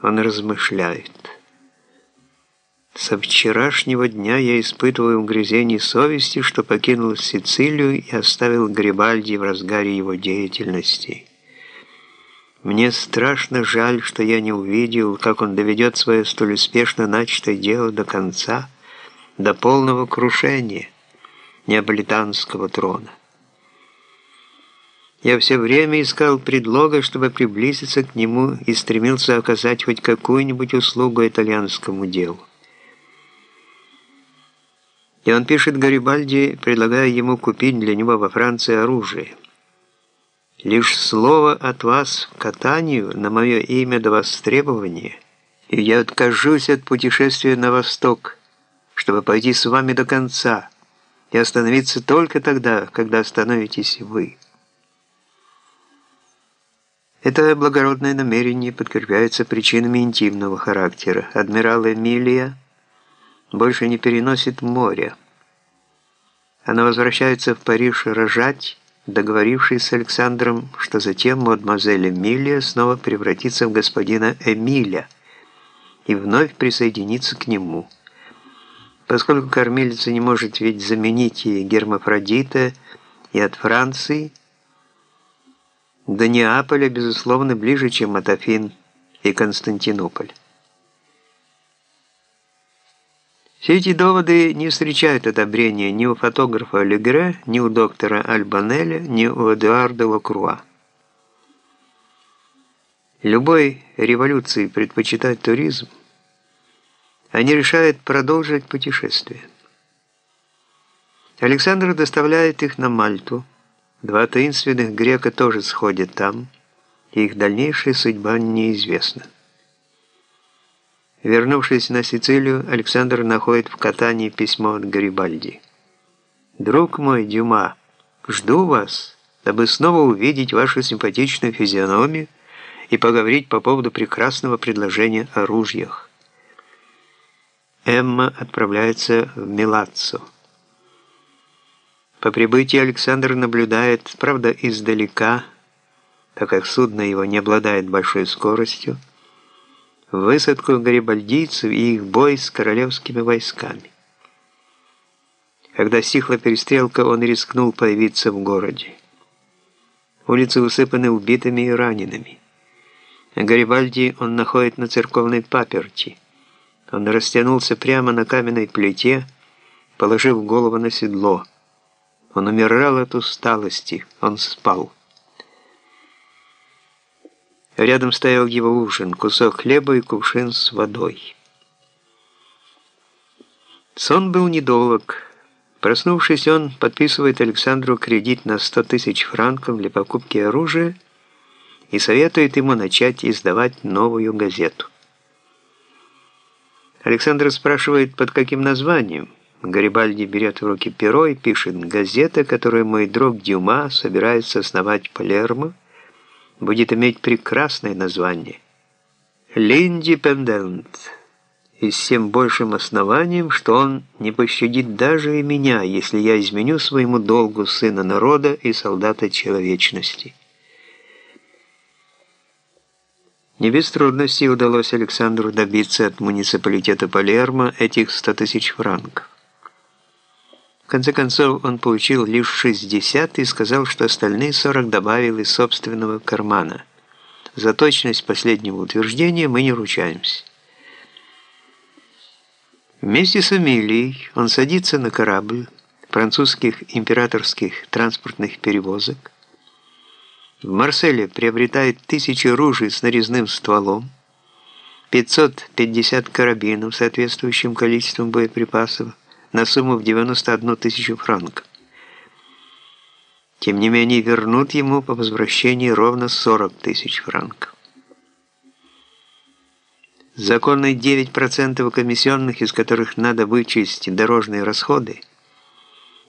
Он размышляет. Со вчерашнего дня я испытываю угрызение совести, что покинул Сицилию и оставил Грибальди в разгаре его деятельности. Мне страшно жаль, что я не увидел, как он доведет свое столь успешно начатое дело до конца, до полного крушения неаполитанского трона. Я все время искал предлога, чтобы приблизиться к нему и стремился оказать хоть какую-нибудь услугу итальянскому делу. И он пишет Гарибальди, предлагая ему купить для него во Франции оружие. «Лишь слово от вас к катанию на мое имя до востребования, и я откажусь от путешествия на восток, чтобы пойти с вами до конца и остановиться только тогда, когда остановитесь вы». Это благородное намерение подкрепляется причинами интимного характера. Адмирал Эмилия больше не переносит моря. Она возвращается в Париж рожать, договорившись с Александром, что затем мадемуазель Эмилия снова превратится в господина Эмиля и вновь присоединится к нему. Поскольку кормилица не может ведь заменить ей гермафродита и от Франции – до Неаполя, безусловно, ближе, чем от Афин и Константинополь. Все эти доводы не встречают одобрения ни у фотографа Легре, ни у доктора Альбанеля, ни у Эдуарда Лакруа. Любой революции предпочитать туризм, они решают продолжить путешествие. Александр доставляет их на Мальту, Два таинственных грека тоже сходят там, и их дальнейшая судьба неизвестна. Вернувшись на Сицилию, Александр находит в катании письмо от Гарибальди. «Друг мой, Дюма, жду вас, дабы снова увидеть вашу симпатичную физиономию и поговорить по поводу прекрасного предложения о ружьях». Эмма отправляется в Милаццо. По прибытии Александр наблюдает, правда, издалека, так как судно его не обладает большой скоростью, высадку гарибальдийцев и их бой с королевскими войсками. Когда стихла перестрелка, он рискнул появиться в городе. Улицы усыпаны убитыми и ранеными. Гарибальди он находит на церковной паперти. Он растянулся прямо на каменной плите, положив голову на седло. Он умирал от усталости, он спал. Рядом стоял его ужин, кусок хлеба и кувшин с водой. Сон был недолг. Проснувшись, он подписывает Александру кредит на 100 тысяч франков для покупки оружия и советует ему начать издавать новую газету. Александр спрашивает, под каким названием. Гарибальди берет в руки перо и пишет «Газета, которую мой друг Дюма собирается основать Палермо, будет иметь прекрасное название «L'Independent» и с тем большим основанием, что он не пощадит даже и меня, если я изменю своему долгу сына народа и солдата человечности». Не без трудностей удалось Александру добиться от муниципалитета Палермо этих 100 тысяч франков. В конце концов, он получил лишь 60 и сказал, что остальные 40 добавил из собственного кармана. За точность последнего утверждения мы не ручаемся. Вместе с Эмилией он садится на корабль французских императорских транспортных перевозок. В Марселе приобретает тысячи ружей с нарезным стволом, 550 карабинов с соответствующим количеством боеприпасов, на сумму в 91 тысячу франков. Тем не менее, вернут ему по возвращении ровно 40 тысяч франков. Законные 9% комиссионных, из которых надо вычесть дорожные расходы,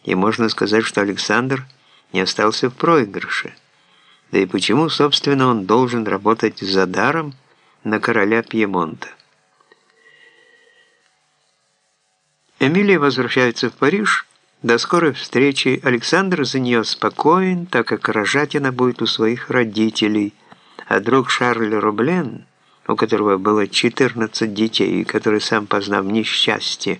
и можно сказать, что Александр не остался в проигрыше. Да и почему, собственно, он должен работать за даром на короля Пьемонта? Эмилия возвращается в Париж. До скорой встречи. Александр за нее спокоен, так как рожать она будет у своих родителей, а друг Шарль Рублен у которого было 14 детей, и который сам, познав несчастье,